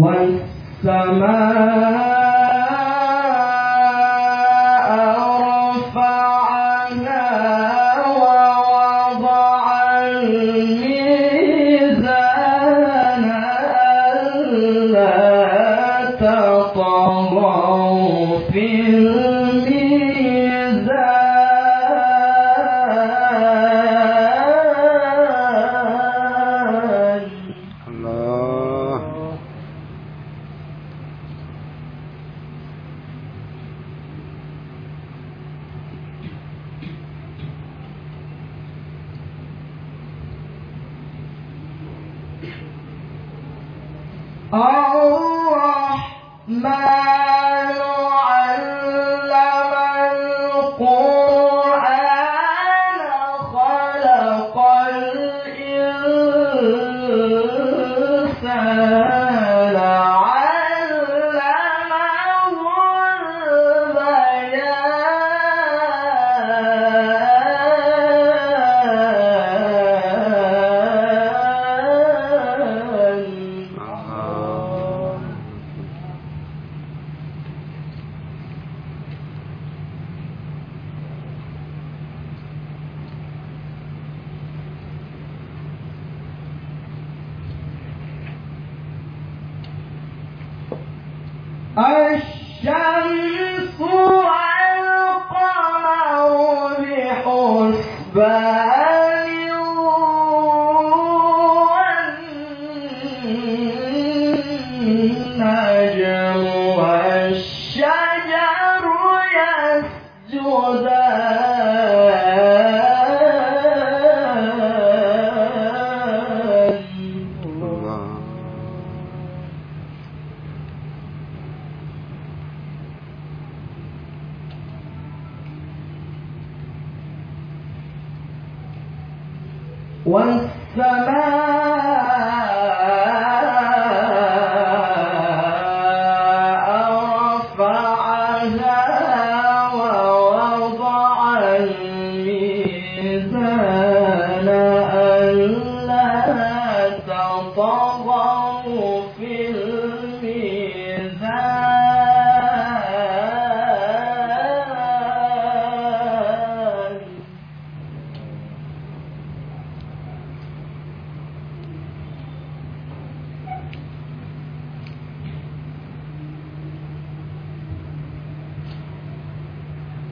والسماء ما Bye.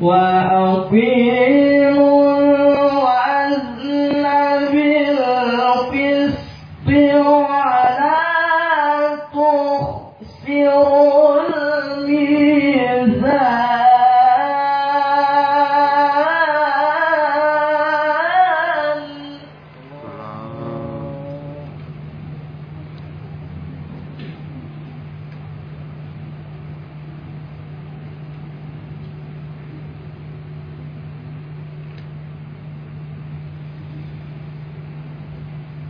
وأطيعوا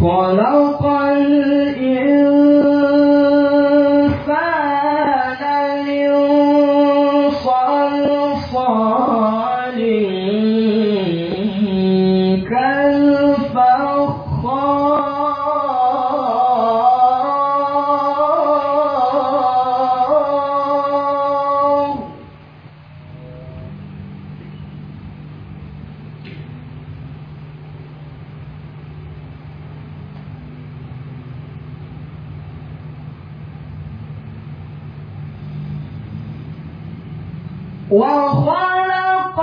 我老伴。وخلق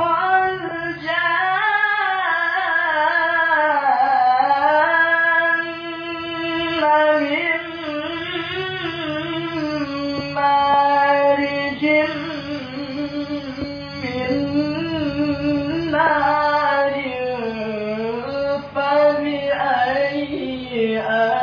الجان من مارج من نار فبأي آلاء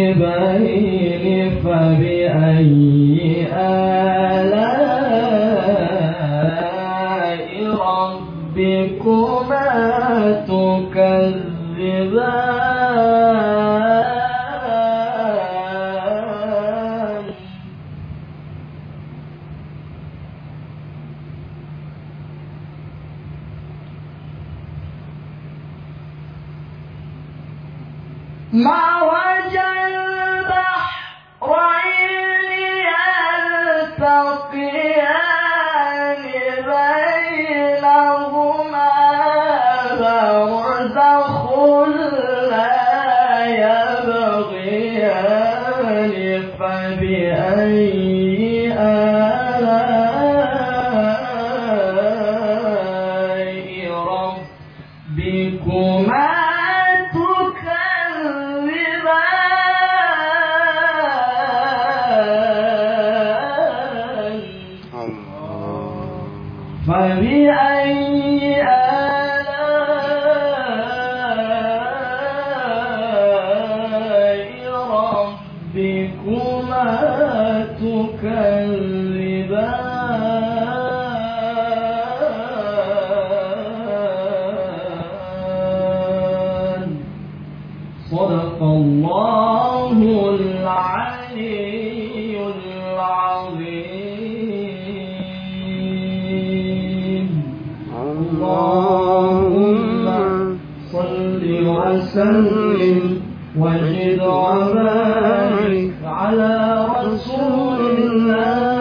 المغربين فبأي آلاء فبأي آلاء ربكما تكذبان؟ صدق الله صل وسلم وزد وبارك على رسول الله.